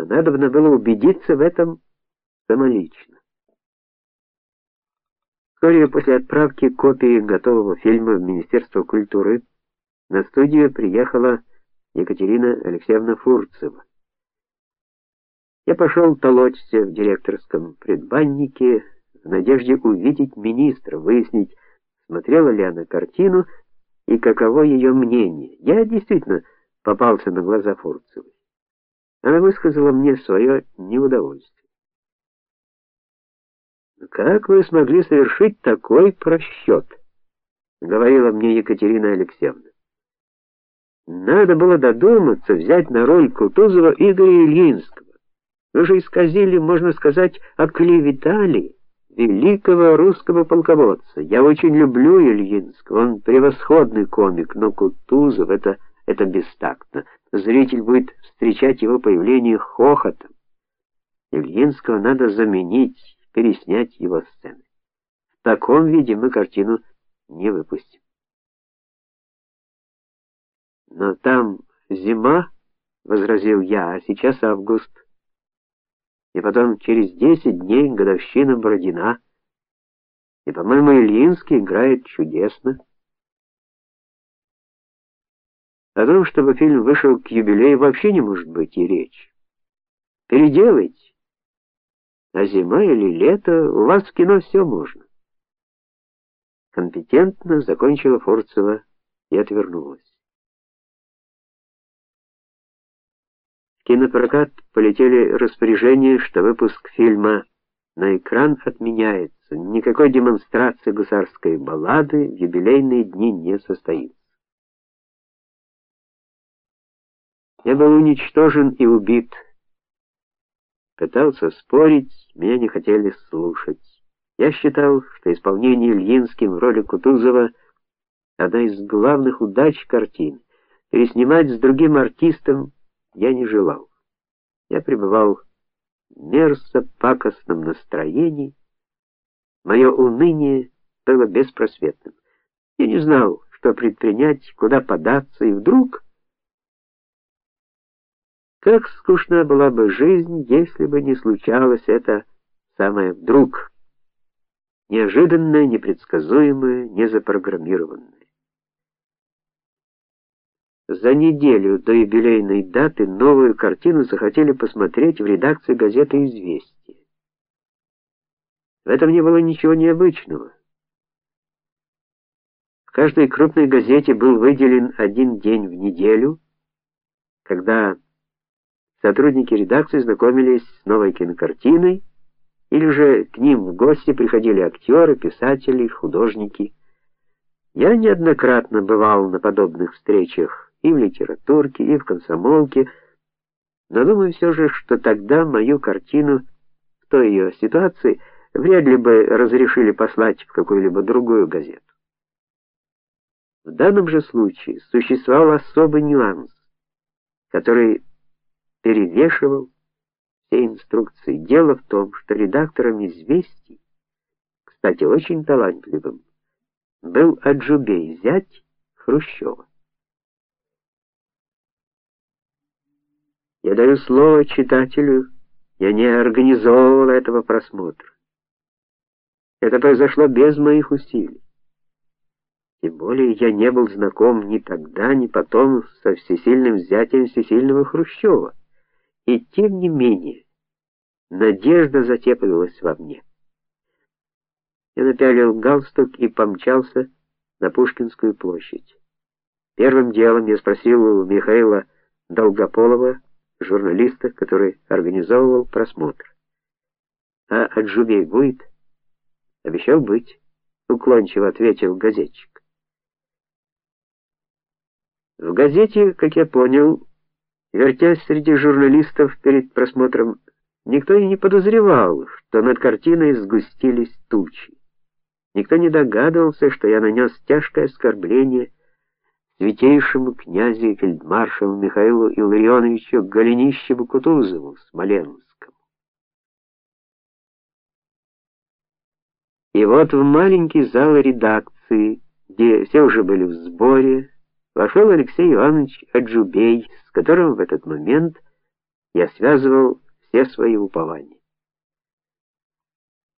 Но надо было убедиться в этом самолично. Вскоре после отправки копии готового фильма в Министерство культуры на студию приехала Екатерина Алексеевна Фурцева. Я пошел толочься в директорском предбаннике в надежде увидеть министра, выяснить, смотрела ли она картину и каково ее мнение. Я действительно попался на глаза Фурцевой. Она высказала мне свое неудовольствие. Как вы смогли совершить такой просчет?» — говорила мне Екатерина Алексеевна. Надо было додуматься взять на роль Кутузова Игоря Ильинского. Вы же исказили, можно сказать, оклеветали великого русского полководца. Я очень люблю Ильинского, он превосходный комик, но Кутузов это это бестактно. Зритель будет встречать его появление хохотом. Ильинского надо заменить, переснять его сцены. В таком виде мы картину не выпустим. Но там зима, возразил я, а сейчас август. И потом через десять дней годовщина Бородина. И, по-моему, Ильинский играет чудесно. О том, чтобы фильм вышел к юбилею, вообще не может быть и речи. Переделайте. А зима или лето, у вас в кино все можно. Компетентно закончила Форцева и отвернулась. В кинопрокат полетели распоряжения, что выпуск фильма на экран отменяется. Никакой демонстрации гусарской баллады в юбилейные дни не состоится. Я был уничтожен и убит. Пытался спорить, меня не хотели слушать. Я считал, что исполнение Ильинским роли Кутузова одна из главных удач картины. Переснимать с другим артистом я не желал. Я пребывал в мерзко-пакостном настроении. Мое уныние было беспросветным. Я не знал, что предпринять, куда податься, и вдруг как скучна была бы жизнь, если бы не случалось это самое вдруг, неожиданное, непредсказуемое, незапрограммированное. За неделю до юбилейной даты новую картину захотели посмотреть в редакции газеты Известия. В этом не было ничего необычного. В каждой крупной газете был выделен один день в неделю, когда сотрудники редакции знакомились с новой кинокартиной, или же к ним в гости приходили актеры, писатели, художники. Я неоднократно бывал на подобных встречах и в литературке, и в комсомолке, но думаю все же, что тогда мою картину в той ее ситуации вряд ли бы разрешили послать в какую-либо другую газету. В данном же случае существовал особый нюанс, который перевешивал все инструкции. Дело в том, что редактором известий, кстати, очень талантливым, был Аджубей, зять Хрущева. Я даю слово читателю, я не организовывал этого просмотра. Это произошло без моих усилий. Тем более я не был знаком ни тогда, ни потом со всесильным взятием всесильного Хрущева. И тем не менее, надежда затеплилась во мне. Я напялил галстук и помчался на Пушкинскую площадь. Первым делом я спросил у Михаила Долгополова, журналиста, который организовывал просмотр. А Аджубей будет? Обещал быть, уклончиво ответил газетчик. В газете, как я понял, вертясь среди журналистов перед просмотром, никто и не подозревал, что над картиной сгустились тучи. Никто не догадывался, что я нанес тяжкое оскорбление святейшему князю фельдмаршалу Михаилу Илларионовичу Голенищеву-Кутузову Смоленскому. И вот в маленький зал редакции, где все уже были в сборе, вошел Алексей Иванович Аджубей, с которым в этот момент я связывал все свои упования.